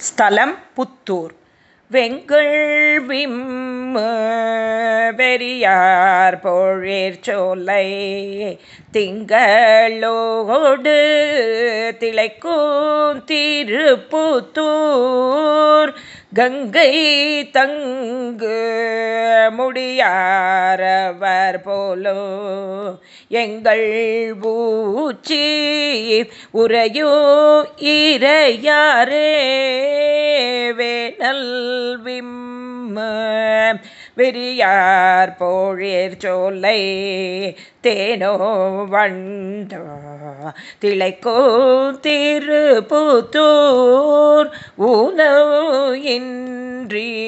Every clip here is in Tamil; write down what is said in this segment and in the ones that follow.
ஸ்தலம் புத்தூர் வெங்கள்விம் வெறியார் பொழிற் சோலை திங்களோடு திளைக்கும் திருப்புத்தூர் கங்கை தங்கு முடியாரவர் போலோ எங்கள் பூச்சி உரையோ இறையாரே வேணல்விம்ம வெறியார் போழியர் சோலை தேனோ வண்டோ. திளைக்கோ திரு திருப்புத்தூர் ஊனோ இன்றி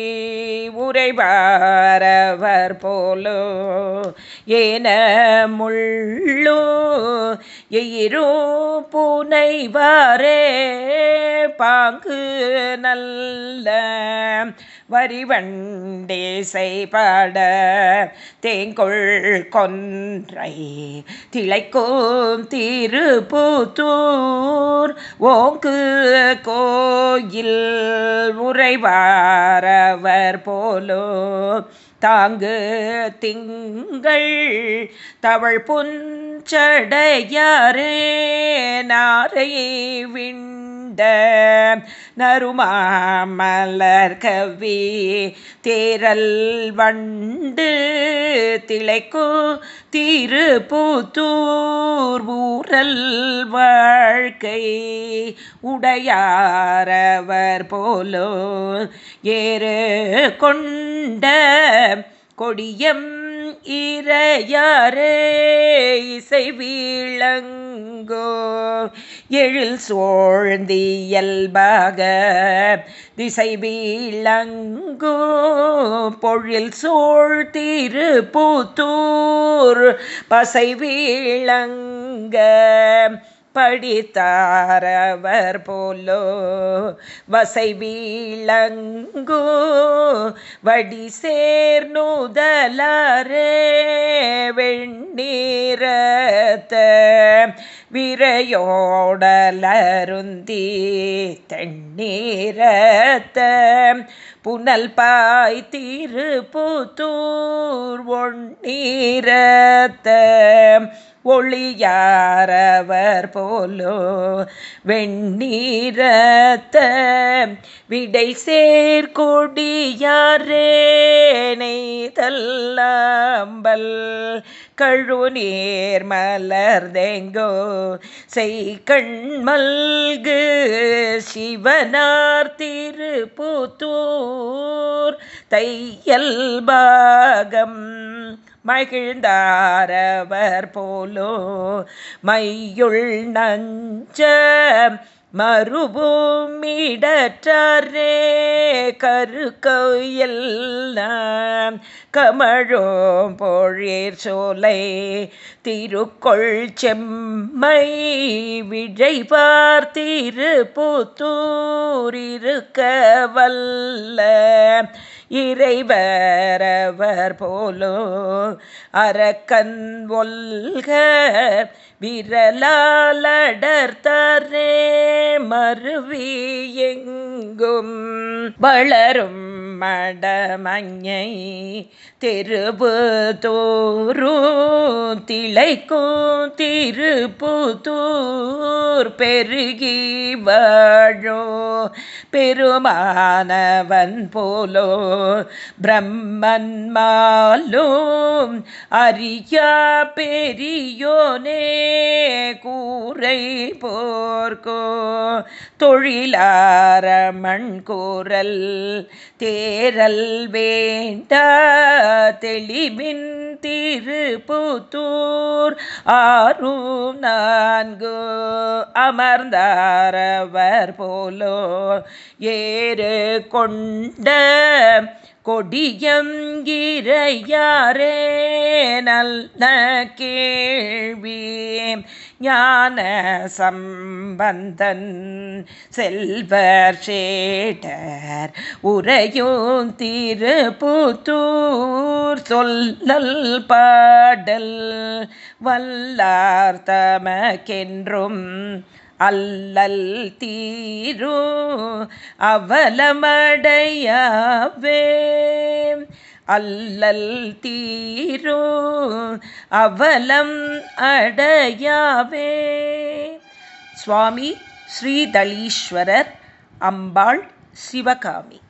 உரைவாரவர் போலோ. ஏன முள்ளோ எயிரோ புனைவாரே. பாங்கு நல்ல வரிவண்டே செய்பாட தேங்கொள் கொன்றை திளைக்கும் திருப்பூத்தூர் ஓங்கு கோயில் உறைவாரவர் போலோ தாங்கு திங்கள் தவள் புஞ்சடையாரே நாரை விண்ட நறுமாமலர் கவி தேரல் வண்டு திளைக்கு திருப்புத்தூர் ஊரல் வாழ்க்கை உடையாரவர் போலோ ஏறு கொண்ட கொடியம் இறையாரே இசை வீழங்கோ எழில் சோழ்ந்தியல்பாக திசை வீழங்கோ பொழில் சோழ் திரு பூத்தூர் பசை வீழங்க. படித்தாரவர் போலோ வசை வீழங்கோ வடி சேர்நுதலரே வெண்ணீரத்த விரையோடலருந்தி தண்ணீரத்த புனல் பாய் திருப்புத்தூர் ஒண்ணீரத்த ஒளியாரவர் போலோ வெண்ணீரத்த விடை சேர்கொடியாரே நெய்தல்லாம்பல் கழுநீர் மலர்தெங்கோ செய்கண் மல்கு சிவனார் திருப்புத்தூர் தையல் பாகம் மகிழ்ந்தாரவர் போலோ மையுள் நஞ்ச மறுபூமிடற்றே கருக்கையில் கமழோம் பொழிர் சோலை திருக்கொள் செம்மை விழை பார்த்திரு புத்தூரிருக்க வல்ல. இறைவரவர் போலோ அரக்கன் ஒல்க விரலாலடர்த்தரே மருவி எங்கும் வளரும் மடமஞ்சை திருப்பு தோறும் திளைக்கும் திருப்புத்தூர் பெருகி வாழோ பெருமானவன் போலோ பிரம்மன் மாலும் அரியா பெரியோனே கூரை போர்க்கோ தொழிலாரமண் கூறல் தேரல் வேண்டா தெளிவின் திருப்புத்தூர் ஆறும் நான்கு அமர்ந்தாரவர் போலோ. ஏறு கொண்ட கொடியங்கிரையாரே நல்ல கேள்வி. ஞான சம்பந்தன் செல்வர் சேட்டர் உரையும் திருப்புத்தூர் சொல்லல் பாடல் வல்லார் தமக்கென்றும் அல்லல் தீரோ அவலமடையவே. அல்லல் தீரோ அவலம் அடையாவே. சுவாமி ஸ்ரீதளீஸ்வரர் அம்பாள் சிவகாமி.